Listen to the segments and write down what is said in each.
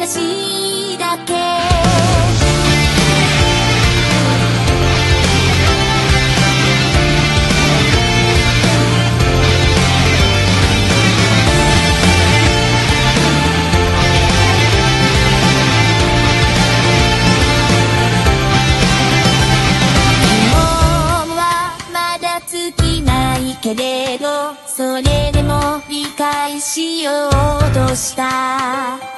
話だけ。けれどそれでも理解しようとした。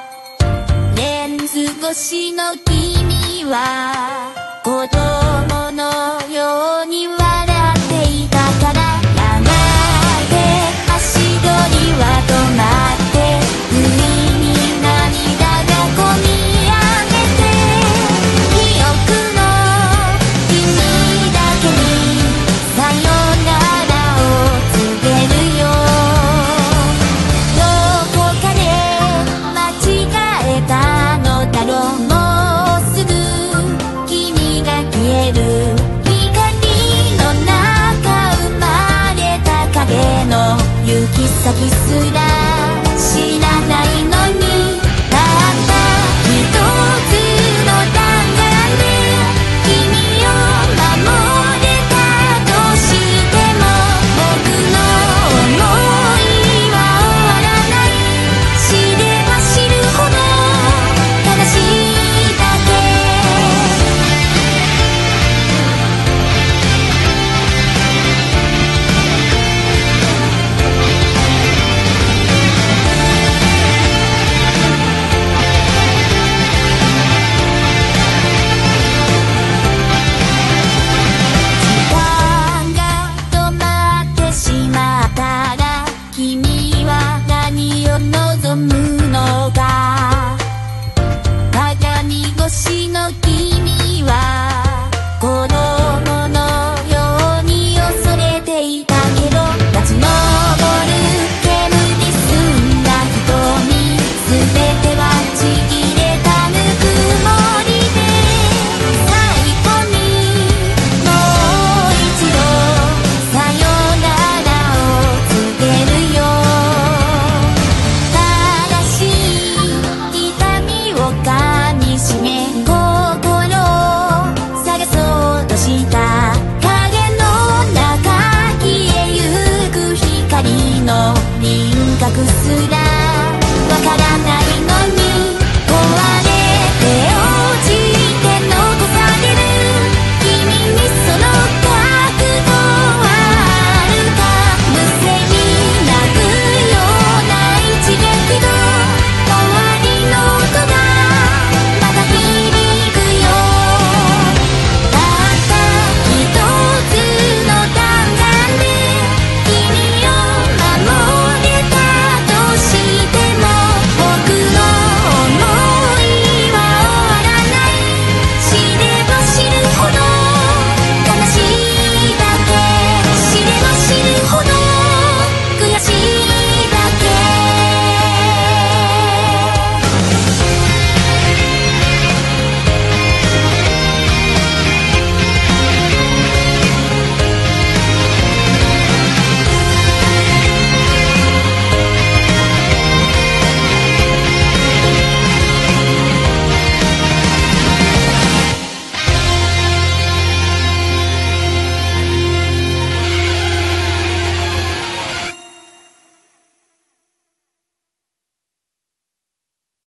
年の君は孤独先すらの輪郭すら